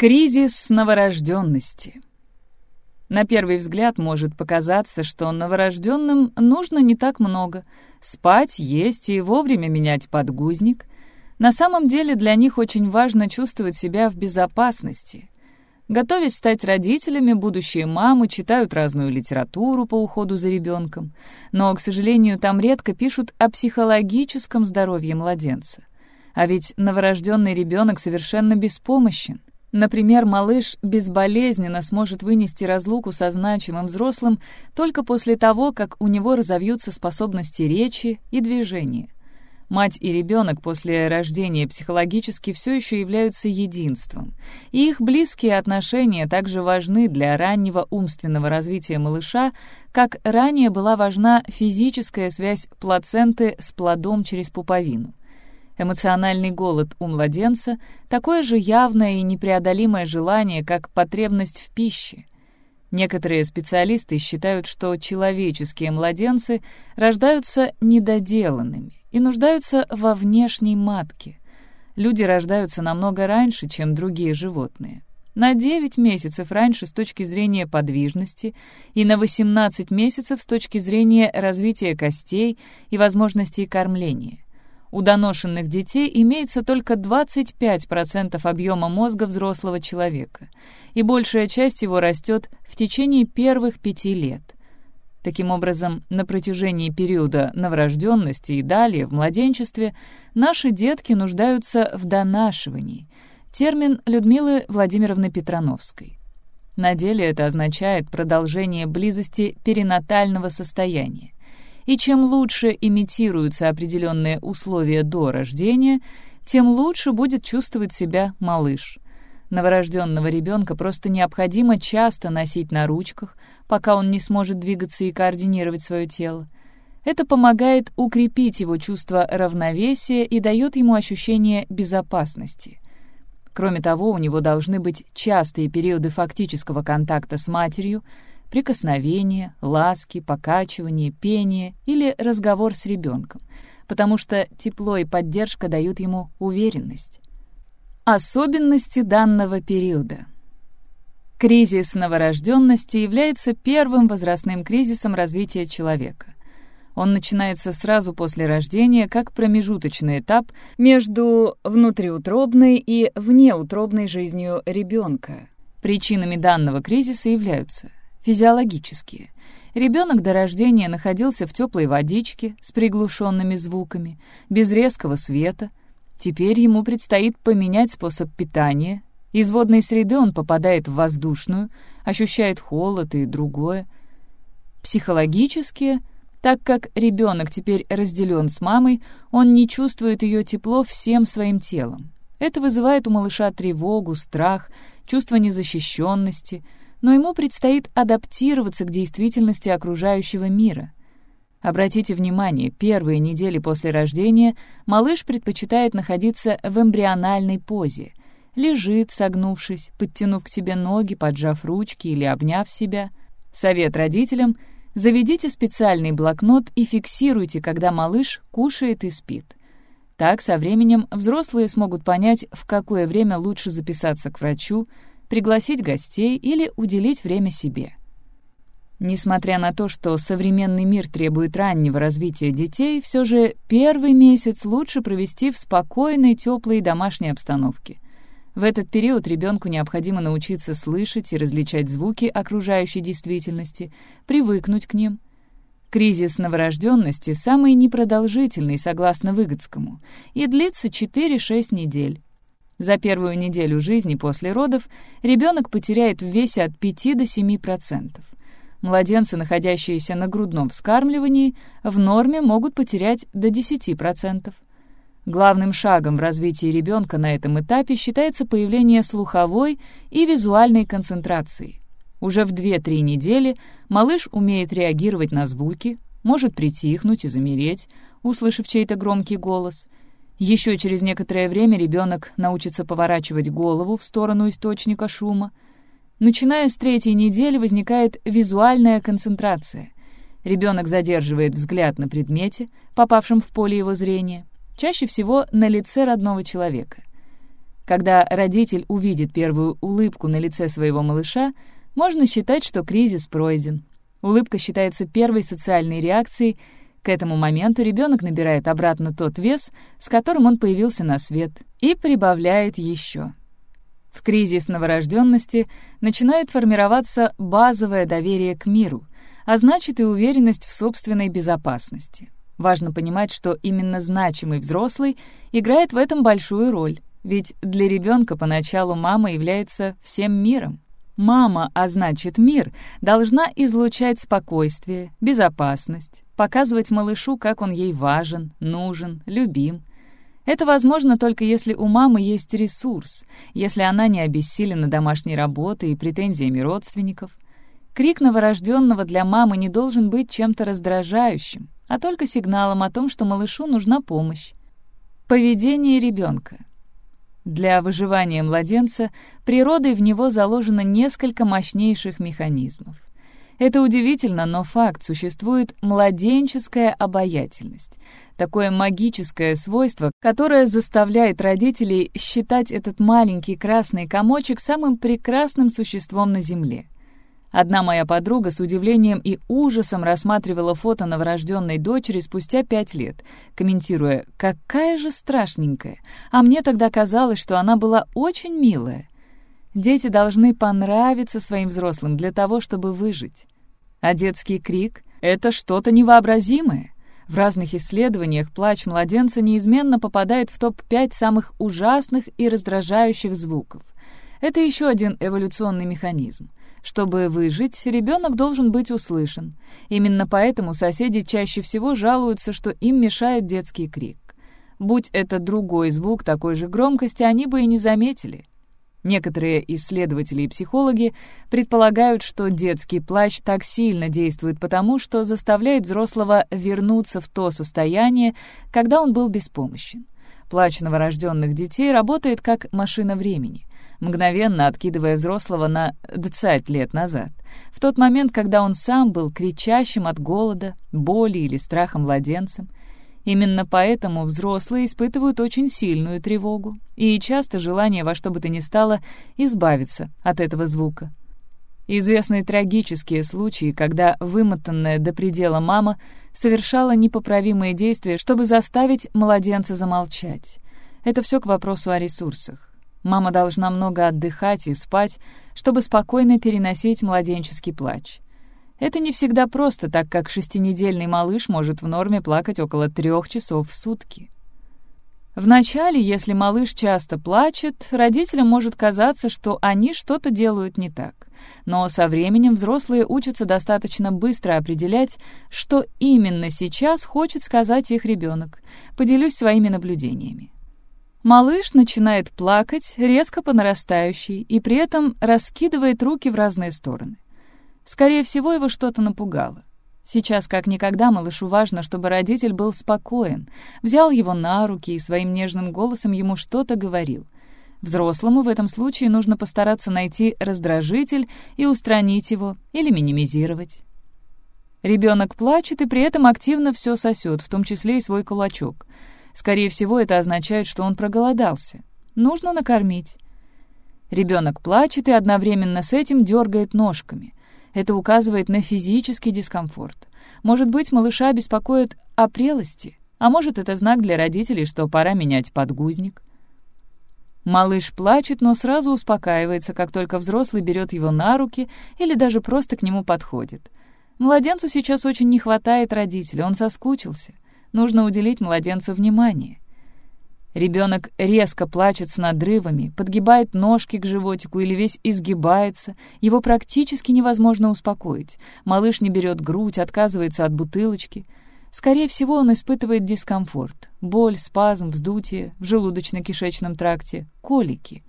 Кризис новорожденности. На первый взгляд может показаться, что новорожденным нужно не так много — спать, есть и вовремя менять подгузник. На самом деле для них очень важно чувствовать себя в безопасности. Готовясь стать родителями, будущие мамы читают разную литературу по уходу за ребенком, но, к сожалению, там редко пишут о психологическом здоровье младенца. А ведь новорожденный ребенок совершенно беспомощен. Например, малыш безболезненно сможет вынести разлуку со значимым взрослым только после того, как у него разовьются способности речи и движения. Мать и ребенок после рождения психологически все еще являются единством, и их близкие отношения также важны для раннего умственного развития малыша, как ранее была важна физическая связь плаценты с плодом через пуповину. Эмоциональный голод у младенца — такое же явное и непреодолимое желание, как потребность в пище. Некоторые специалисты считают, что человеческие младенцы рождаются недоделанными и нуждаются во внешней матке. Люди рождаются намного раньше, чем другие животные. На 9 месяцев раньше с точки зрения подвижности и на 18 месяцев с точки зрения развития костей и возможностей кормления. У доношенных детей имеется только 25% объема мозга взрослого человека, и большая часть его растет в течение первых пяти лет. Таким образом, на протяжении периода новорожденности и далее, в младенчестве, наши детки нуждаются в донашивании. Термин Людмилы Владимировны Петрановской. На деле это означает продолжение близости перинатального состояния и чем лучше имитируются определенные условия до рождения, тем лучше будет чувствовать себя малыш. Новорожденного ребенка просто необходимо часто носить на ручках, пока он не сможет двигаться и координировать свое тело. Это помогает укрепить его чувство равновесия и дает ему ощущение безопасности. Кроме того, у него должны быть частые периоды фактического контакта с матерью, прикосновение, ласки, покачивание, пение или разговор с ребенком, потому что тепло и поддержка дают ему уверенность. Особенности данного периода. Кризис новорожденности является первым возрастным кризисом развития человека. Он начинается сразу после рождения как промежуточный этап между внутриутробной и внеутробной жизнью ребенка. Причинами данного кризиса являются физиологические. Ребенок до рождения находился в теплой водичке с приглушенными звуками, без резкого света. Теперь ему предстоит поменять способ питания. Из водной среды он попадает в воздушную, ощущает холод и другое. Психологические, так как ребенок теперь разделен с мамой, он не чувствует ее тепло всем своим телом. Это вызывает у малыша тревогу, страх, чувство незащищенности — но ему предстоит адаптироваться к действительности окружающего мира. Обратите внимание, первые недели после рождения малыш предпочитает находиться в эмбриональной позе. Лежит, согнувшись, подтянув к себе ноги, поджав ручки или обняв себя. Совет родителям — заведите специальный блокнот и фиксируйте, когда малыш кушает и спит. Так, со временем взрослые смогут понять, в какое время лучше записаться к врачу, пригласить гостей или уделить время себе. Несмотря на то, что современный мир требует раннего развития детей, все же первый месяц лучше провести в спокойной, теплой домашней обстановке. В этот период ребенку необходимо научиться слышать и различать звуки окружающей действительности, привыкнуть к ним. Кризис новорожденности самый непродолжительный, согласно Выгодскому, и длится 4-6 недель. За первую неделю жизни после родов ребенок потеряет в весе от 5 до 7%. Младенцы, находящиеся на грудном вскармливании, в норме могут потерять до 10%. Главным шагом в развитии ребенка на этом этапе считается появление слуховой и визуальной концентрации. Уже в 2-3 недели малыш умеет реагировать на звуки, может притихнуть и замереть, услышав чей-то громкий голос — еще через некоторое время ребенок научится поворачивать голову в сторону источника шума. Начиная с третьей недели возникает визуальная концентрация. Ребенок задерживает взгляд на предмете, попавшем в поле его зрения, чаще всего на лице родного человека. Когда родитель увидит первую улыбку на лице своего малыша, можно считать, что кризис пройден. Улыбка считается первой социальной реакцией. К этому моменту ребенок набирает обратно тот вес, с которым он появился на свет, и прибавляет еще. В кризис новорожденности начинает формироваться базовое доверие к миру, а значит и уверенность в собственной безопасности. Важно понимать, что именно значимый взрослый играет в этом большую роль, ведь для ребенка поначалу мама является всем миром. Мама, а значит мир, должна излучать спокойствие, безопасность, показывать малышу, как он ей важен, нужен, любим. Это возможно только если у мамы есть ресурс, если она не обессилена домашней работой и претензиями родственников. Крик новорожденного для мамы не должен быть чем-то раздражающим, а только сигналом о том, что малышу нужна помощь. Поведение ребенка — для выживания младенца природой в него заложено несколько мощнейших механизмов. Это удивительно, но факт существует младенческая обаятельность. Такое магическое свойство, которое заставляет родителей считать этот маленький красный комочек самым прекрасным существом на Земле. Одна моя подруга с удивлением и ужасом рассматривала фото новорожденной дочери спустя пять лет, комментируя «какая же страшненькая, а мне тогда казалось, что она была очень милая». Дети должны понравиться своим взрослым для того, чтобы выжить. А детский крик — это что-то невообразимое. В разных исследованиях плач младенца неизменно попадает в топ-5 самых ужасных и раздражающих звуков. Это еще один эволюционный механизм. Чтобы выжить, ребенок должен быть услышан. Именно поэтому соседи чаще всего жалуются, что им мешает детский крик. Будь это другой звук такой же громкости, они бы и не заметили. Некоторые исследователи и психологи предполагают, что детский плач так сильно действует потому, что заставляет взрослого вернуться в то состояние, когда он был беспомощен. Плач новорожденных детей работает как машина времени мгновенно откидывая взрослого на 20 лет назад, в тот момент, когда он сам был кричащим от голода, боли или страха младенцем. Именно поэтому взрослые испытывают очень сильную тревогу и часто желание во что бы то ни стало избавиться от этого звука. Известны трагические случаи, когда вымотанная до предела мама совершала непоправимые действия, чтобы заставить младенца замолчать. Это все к вопросу о ресурсах. Мама должна много отдыхать и спать, чтобы спокойно переносить младенческий плач. Это не всегда просто, так как шестинедельный малыш может в норме плакать около трех часов в сутки. Вначале, если малыш часто плачет, родителям может казаться, что они что-то делают не так. Но со временем взрослые учатся достаточно быстро определять, что именно сейчас хочет сказать их ребенок. Поделюсь своими наблюдениями. Малыш начинает плакать, резко по нарастающей, и при этом раскидывает руки в разные стороны. Скорее всего, его что-то напугало. Сейчас как никогда малышу важно, чтобы родитель был спокоен, взял его на руки и своим нежным голосом ему что-то говорил. Взрослому в этом случае нужно постараться найти раздражитель и устранить его или минимизировать. Ребенок плачет и при этом активно все сосет, в том числе и свой кулачок — Скорее всего, это означает, что он проголодался. Нужно накормить. Ребенок плачет и одновременно с этим дергает ножками. Это указывает на физический дискомфорт. Может быть, малыша беспокоит о прелости, а может, это знак для родителей, что пора менять подгузник. Малыш плачет, но сразу успокаивается, как только взрослый берет его на руки или даже просто к нему подходит. Младенцу сейчас очень не хватает родителей, он соскучился нужно уделить младенцу внимание. Ребенок резко плачет с надрывами, подгибает ножки к животику или весь изгибается. Его практически невозможно успокоить. Малыш не берет грудь, отказывается от бутылочки. Скорее всего, он испытывает дискомфорт, боль, спазм, вздутие в желудочно-кишечном тракте, колики.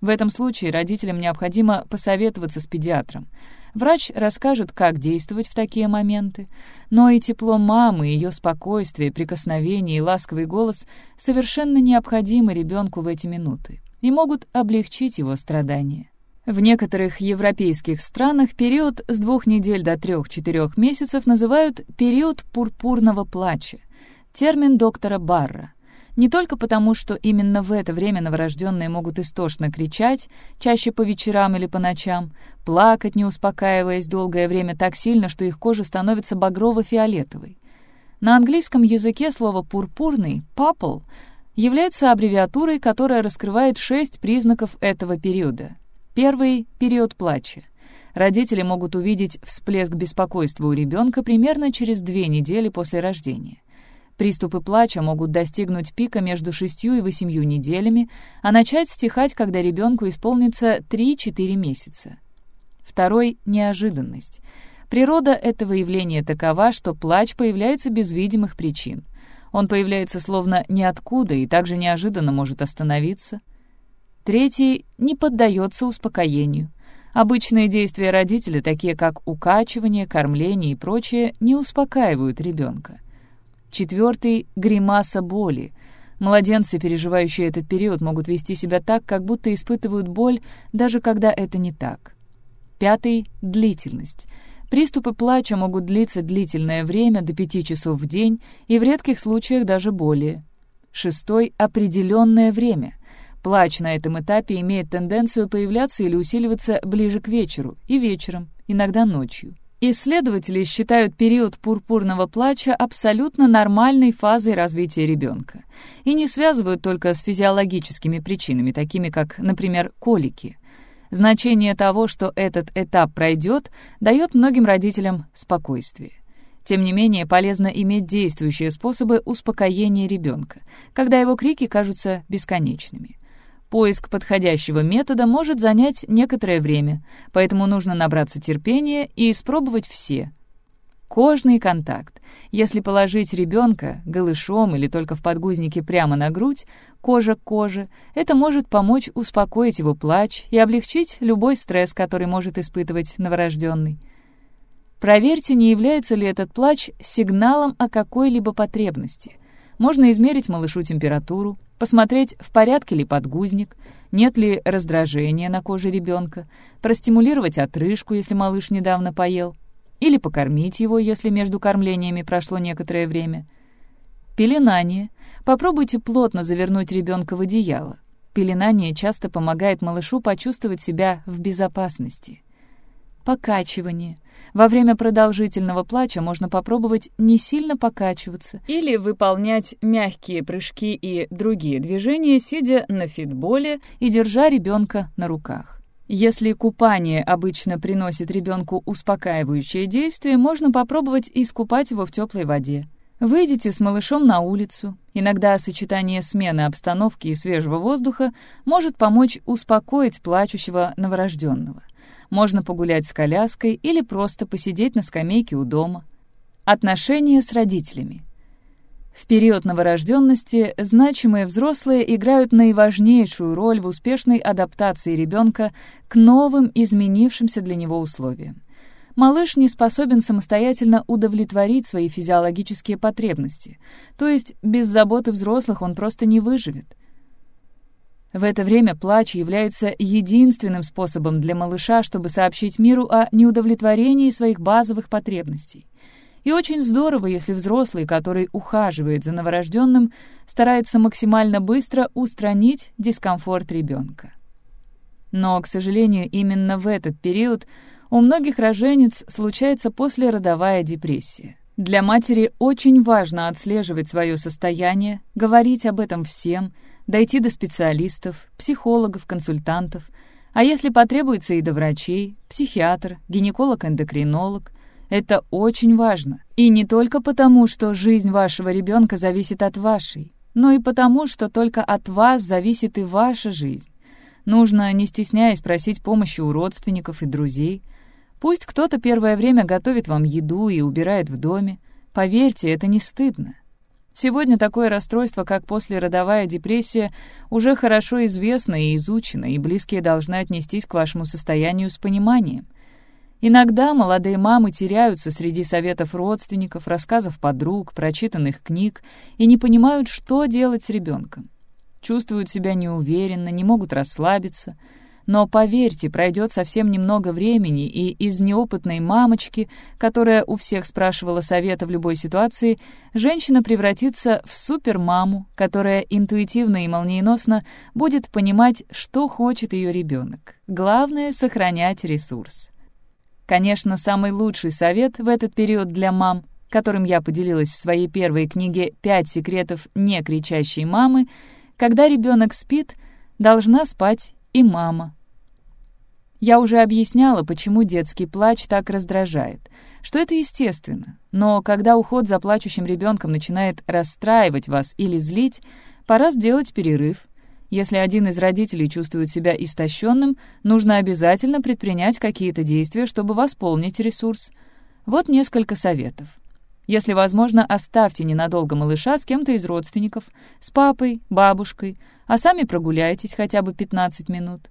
В этом случае родителям необходимо посоветоваться с педиатром. Врач расскажет, как действовать в такие моменты. Но и тепло мамы, ее спокойствие, прикосновение и ласковый голос совершенно необходимы ребенку в эти минуты и могут облегчить его страдания. В некоторых европейских странах период с двух недель до трех-четырех месяцев называют период пурпурного плача, термин доктора Барра. Не только потому, что именно в это время новорожденные могут истошно кричать, чаще по вечерам или по ночам, плакать, не успокаиваясь долгое время так сильно, что их кожа становится багрово-фиолетовой. На английском языке слово «пурпурный» — «purple» является аббревиатурой, которая раскрывает шесть признаков этого периода. Первый — период плача. Родители могут увидеть всплеск беспокойства у ребенка примерно через две недели после рождения. Приступы плача могут достигнуть пика между шестью и восемью неделями, а начать стихать, когда ребенку исполнится 3-4 месяца. Второй — неожиданность. Природа этого явления такова, что плач появляется без видимых причин. Он появляется словно ниоткуда и также неожиданно может остановиться. Третий — не поддается успокоению. Обычные действия родителя, такие как укачивание, кормление и прочее, не успокаивают ребенка. Четвертый — гримаса боли. Младенцы, переживающие этот период, могут вести себя так, как будто испытывают боль, даже когда это не так. Пятый — длительность. Приступы плача могут длиться длительное время, до пяти часов в день, и в редких случаях даже более. Шестой — определенное время. Плач на этом этапе имеет тенденцию появляться или усиливаться ближе к вечеру и вечером, иногда ночью. Исследователи считают период пурпурного плача абсолютно нормальной фазой развития ребенка и не связывают только с физиологическими причинами, такими как, например, колики. Значение того, что этот этап пройдет, дает многим родителям спокойствие. Тем не менее, полезно иметь действующие способы успокоения ребенка, когда его крики кажутся бесконечными. Поиск подходящего метода может занять некоторое время, поэтому нужно набраться терпения и испробовать все. Кожный контакт. Если положить ребенка голышом или только в подгузнике прямо на грудь, кожа к коже, это может помочь успокоить его плач и облегчить любой стресс, который может испытывать новорожденный. Проверьте, не является ли этот плач сигналом о какой-либо потребности. Можно измерить малышу температуру, посмотреть, в порядке ли подгузник, нет ли раздражения на коже ребенка, простимулировать отрыжку, если малыш недавно поел, или покормить его, если между кормлениями прошло некоторое время. Пеленание. Попробуйте плотно завернуть ребенка в одеяло. Пеленание часто помогает малышу почувствовать себя в безопасности. Покачивание. Во время продолжительного плача можно попробовать не сильно покачиваться или выполнять мягкие прыжки и другие движения, сидя на фитболе и держа ребенка на руках. Если купание обычно приносит ребенку успокаивающее действие, можно попробовать искупать его в теплой воде. Выйдите с малышом на улицу. Иногда сочетание смены обстановки и свежего воздуха может помочь успокоить плачущего новорожденного. Можно погулять с коляской или просто посидеть на скамейке у дома. Отношения с родителями. В период новорожденности значимые взрослые играют наиважнейшую роль в успешной адаптации ребенка к новым, изменившимся для него условиям. Малыш не способен самостоятельно удовлетворить свои физиологические потребности, то есть без заботы взрослых он просто не выживет. В это время плач является единственным способом для малыша, чтобы сообщить миру о неудовлетворении своих базовых потребностей. И очень здорово, если взрослый, который ухаживает за новорожденным, старается максимально быстро устранить дискомфорт ребенка. Но, к сожалению, именно в этот период у многих роженец случается послеродовая депрессия. Для матери очень важно отслеживать свое состояние, говорить об этом всем — дойти до специалистов, психологов, консультантов, а если потребуется и до врачей, психиатр, гинеколог-эндокринолог. Это очень важно. И не только потому, что жизнь вашего ребенка зависит от вашей, но и потому, что только от вас зависит и ваша жизнь. Нужно, не стесняясь, просить помощи у родственников и друзей. Пусть кто-то первое время готовит вам еду и убирает в доме. Поверьте, это не стыдно. Сегодня такое расстройство, как послеродовая депрессия, уже хорошо известно и изучено, и близкие должны отнестись к вашему состоянию с пониманием. Иногда молодые мамы теряются среди советов родственников, рассказов подруг, прочитанных книг и не понимают, что делать с ребенком. Чувствуют себя неуверенно, не могут расслабиться. Но поверьте, пройдет совсем немного времени, и из неопытной мамочки, которая у всех спрашивала совета в любой ситуации, женщина превратится в супермаму, которая интуитивно и молниеносно будет понимать, что хочет ее ребенок. Главное — сохранять ресурс. Конечно, самый лучший совет в этот период для мам, которым я поделилась в своей первой книге «Пять секретов не кричащей мамы», когда ребенок спит, должна спать и мама. Я уже объясняла, почему детский плач так раздражает, что это естественно, но когда уход за плачущим ребенком начинает расстраивать вас или злить, пора сделать перерыв. Если один из родителей чувствует себя истощенным, нужно обязательно предпринять какие-то действия, чтобы восполнить ресурс. Вот несколько советов. Если возможно, оставьте ненадолго малыша с кем-то из родственников, с папой, бабушкой, а сами прогуляйтесь хотя бы 15 минут.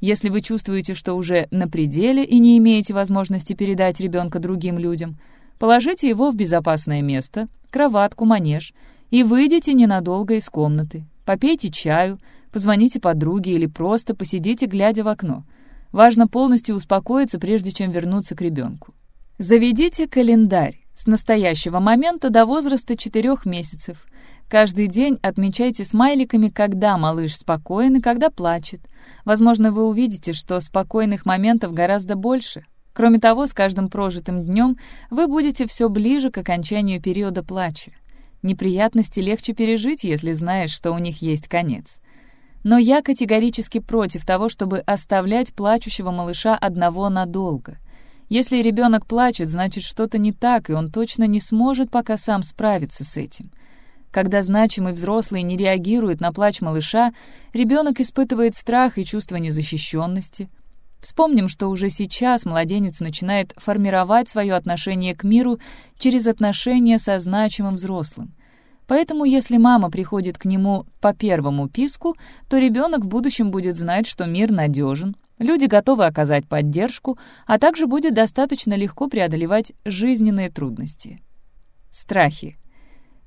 Если вы чувствуете, что уже на пределе и не имеете возможности передать ребенка другим людям, положите его в безопасное место, кроватку, манеж, и выйдите ненадолго из комнаты. Попейте чаю, позвоните подруге или просто посидите, глядя в окно. Важно полностью успокоиться, прежде чем вернуться к ребенку. Заведите календарь с настоящего момента до возраста 4 месяцев. Каждый день отмечайте смайликами, когда малыш спокоен и когда плачет. Возможно, вы увидите, что спокойных моментов гораздо больше. Кроме того, с каждым прожитым днем вы будете все ближе к окончанию периода плача. Неприятности легче пережить, если знаешь, что у них есть конец. Но я категорически против того, чтобы оставлять плачущего малыша одного надолго — если ребенок плачет, значит что-то не так, и он точно не сможет пока сам справиться с этим. Когда значимый взрослый не реагирует на плач малыша, ребенок испытывает страх и чувство незащищенности. Вспомним, что уже сейчас младенец начинает формировать свое отношение к миру через отношения со значимым взрослым. Поэтому, если мама приходит к нему по первому писку, то ребенок в будущем будет знать, что мир надежен, Люди готовы оказать поддержку, а также будет достаточно легко преодолевать жизненные трудности. Страхи.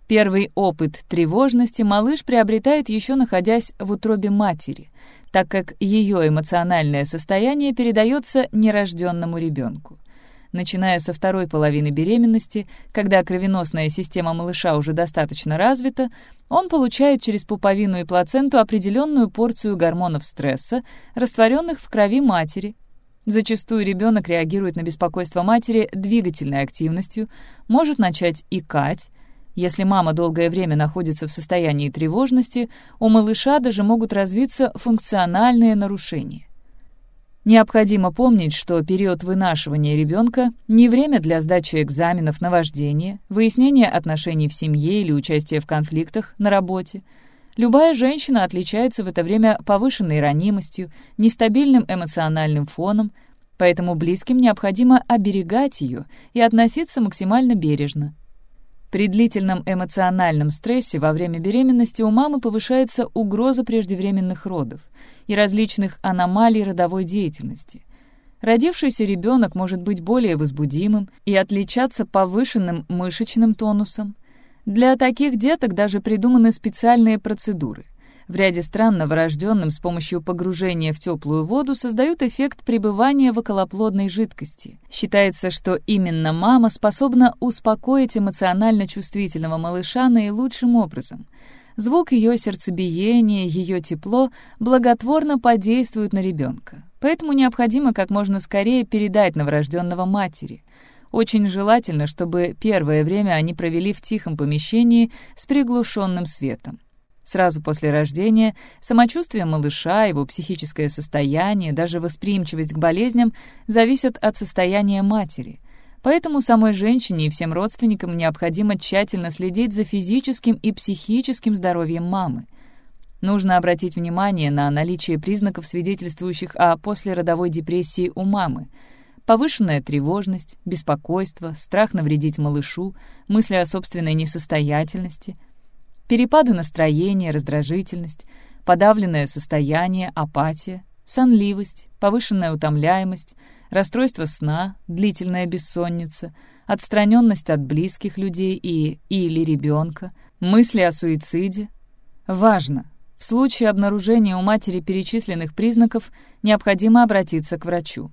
Первый опыт тревожности малыш приобретает еще находясь в утробе матери, так как ее эмоциональное состояние передается нерожденному ребенку. Начиная со второй половины беременности, когда кровеносная система малыша уже достаточно развита, он получает через пуповину и плаценту определенную порцию гормонов стресса, растворенных в крови матери. Зачастую ребенок реагирует на беспокойство матери двигательной активностью, может начать икать. Если мама долгое время находится в состоянии тревожности, у малыша даже могут развиться функциональные нарушения. Необходимо помнить, что период вынашивания ребенка не время для сдачи экзаменов на вождение, выяснения отношений в семье или участия в конфликтах на работе. Любая женщина отличается в это время повышенной ранимостью, нестабильным эмоциональным фоном, поэтому близким необходимо оберегать ее и относиться максимально бережно. При длительном эмоциональном стрессе во время беременности у мамы повышается угроза преждевременных родов и различных аномалий родовой деятельности. Родившийся ребенок может быть более возбудимым и отличаться повышенным мышечным тонусом. Для таких деток даже придуманы специальные процедуры — в ряде стран новорожденным с помощью погружения в теплую воду создают эффект пребывания в околоплодной жидкости. Считается, что именно мама способна успокоить эмоционально чувствительного малыша наилучшим образом. Звук ее сердцебиения, ее тепло благотворно подействуют на ребенка. Поэтому необходимо как можно скорее передать новорожденного матери. Очень желательно, чтобы первое время они провели в тихом помещении с приглушенным светом. Сразу после рождения самочувствие малыша, его психическое состояние, даже восприимчивость к болезням зависят от состояния матери. Поэтому самой женщине и всем родственникам необходимо тщательно следить за физическим и психическим здоровьем мамы. Нужно обратить внимание на наличие признаков, свидетельствующих о послеродовой депрессии у мамы. Повышенная тревожность, беспокойство, страх навредить малышу, мысли о собственной несостоятельности — перепады настроения, раздражительность, подавленное состояние, апатия, сонливость, повышенная утомляемость, расстройство сна, длительная бессонница, отстраненность от близких людей и или ребенка, мысли о суициде. Важно! В случае обнаружения у матери перечисленных признаков необходимо обратиться к врачу.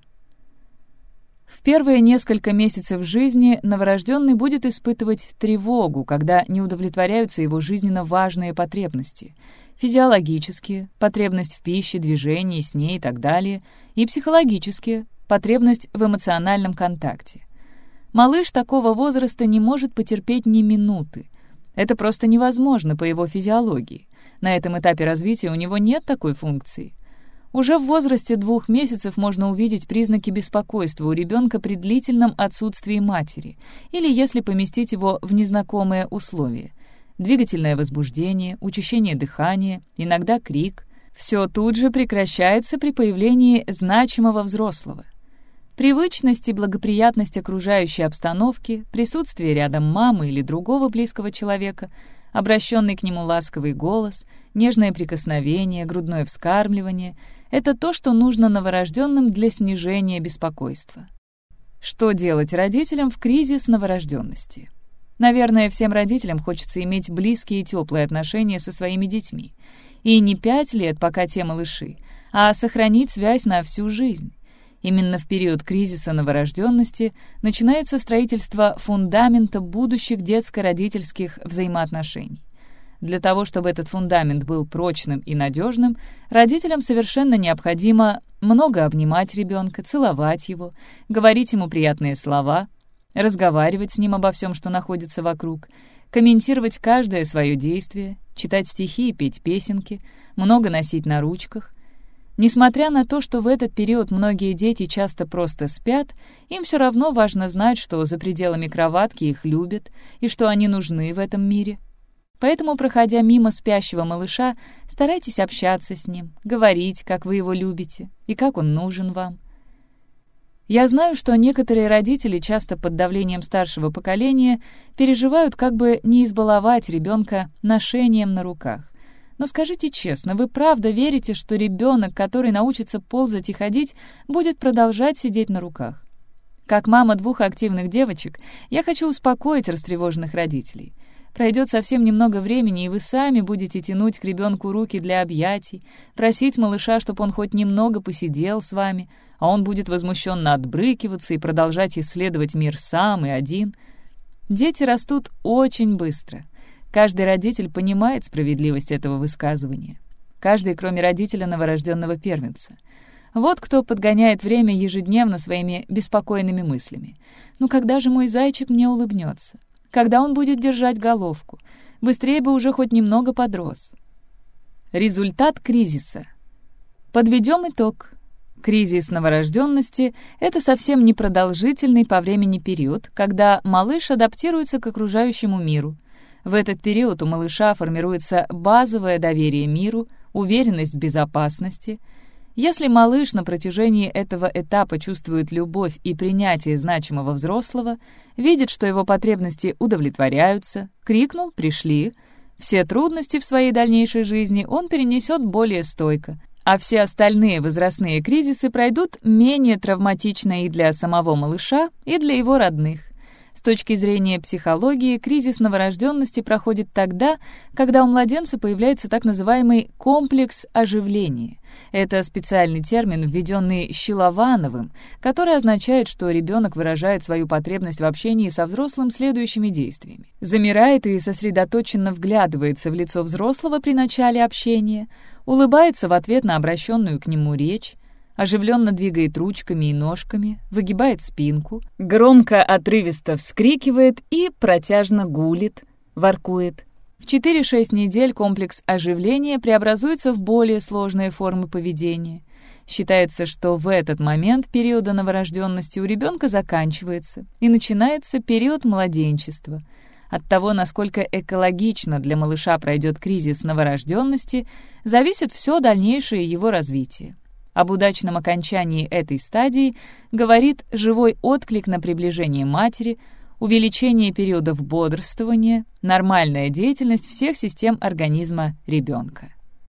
В первые несколько месяцев жизни новорожденный будет испытывать тревогу, когда не удовлетворяются его жизненно важные потребности — физиологические, потребность в пище, движении, сне и так далее, и психологические, потребность в эмоциональном контакте. Малыш такого возраста не может потерпеть ни минуты. Это просто невозможно по его физиологии. На этом этапе развития у него нет такой функции. Уже в возрасте двух месяцев можно увидеть признаки беспокойства у ребенка при длительном отсутствии матери или если поместить его в незнакомые условия. Двигательное возбуждение, учащение дыхания, иногда крик. Все тут же прекращается при появлении значимого взрослого. Привычность и благоприятность окружающей обстановки, присутствие рядом мамы или другого близкого человека — обращенный к нему ласковый голос, нежное прикосновение, грудное вскармливание — это то, что нужно новорожденным для снижения беспокойства. Что делать родителям в кризис новорожденности? Наверное, всем родителям хочется иметь близкие и теплые отношения со своими детьми. И не пять лет, пока те малыши, а сохранить связь на всю жизнь. Именно в период кризиса новорожденности начинается строительство фундамента будущих детско-родительских взаимоотношений. Для того, чтобы этот фундамент был прочным и надежным, родителям совершенно необходимо много обнимать ребенка, целовать его, говорить ему приятные слова, разговаривать с ним обо всем, что находится вокруг, комментировать каждое свое действие, читать стихи и петь песенки, много носить на ручках, Несмотря на то, что в этот период многие дети часто просто спят, им все равно важно знать, что за пределами кроватки их любят и что они нужны в этом мире. Поэтому, проходя мимо спящего малыша, старайтесь общаться с ним, говорить, как вы его любите и как он нужен вам. Я знаю, что некоторые родители часто под давлением старшего поколения переживают, как бы не избаловать ребенка ношением на руках. Но скажите честно, вы правда верите, что ребенок, который научится ползать и ходить, будет продолжать сидеть на руках? Как мама двух активных девочек, я хочу успокоить растревоженных родителей. Пройдет совсем немного времени, и вы сами будете тянуть к ребенку руки для объятий, просить малыша, чтобы он хоть немного посидел с вами, а он будет возмущенно отбрыкиваться и продолжать исследовать мир сам и один. Дети растут очень быстро — Каждый родитель понимает справедливость этого высказывания. Каждый, кроме родителя новорожденного первенца. Вот кто подгоняет время ежедневно своими беспокойными мыслями. «Ну когда же мой зайчик мне улыбнется? Когда он будет держать головку? Быстрее бы уже хоть немного подрос». Результат кризиса. Подведем итог. Кризис новорожденности — это совсем непродолжительный по времени период, когда малыш адаптируется к окружающему миру — в этот период у малыша формируется базовое доверие миру, уверенность в безопасности. Если малыш на протяжении этого этапа чувствует любовь и принятие значимого взрослого, видит, что его потребности удовлетворяются, крикнул «пришли», все трудности в своей дальнейшей жизни он перенесет более стойко, а все остальные возрастные кризисы пройдут менее травматично и для самого малыша, и для его родных. Точки зрения психологии, кризис новорожденности проходит тогда, когда у младенца появляется так называемый комплекс оживления. Это специальный термин, введенный Щеловановым, который означает, что ребенок выражает свою потребность в общении со взрослым следующими действиями. Замирает и сосредоточенно вглядывается в лицо взрослого при начале общения, улыбается в ответ на обращенную к нему речь, оживленно двигает ручками и ножками, выгибает спинку, громко отрывисто вскрикивает и протяжно гулит, воркует. В 4-6 недель комплекс оживления преобразуется в более сложные формы поведения. Считается, что в этот момент периода новорожденности у ребенка заканчивается и начинается период младенчества. От того, насколько экологично для малыша пройдет кризис новорожденности, зависит все дальнейшее его развитие. Об удачном окончании этой стадии говорит живой отклик на приближение матери, увеличение периодов бодрствования, нормальная деятельность всех систем организма ребенка.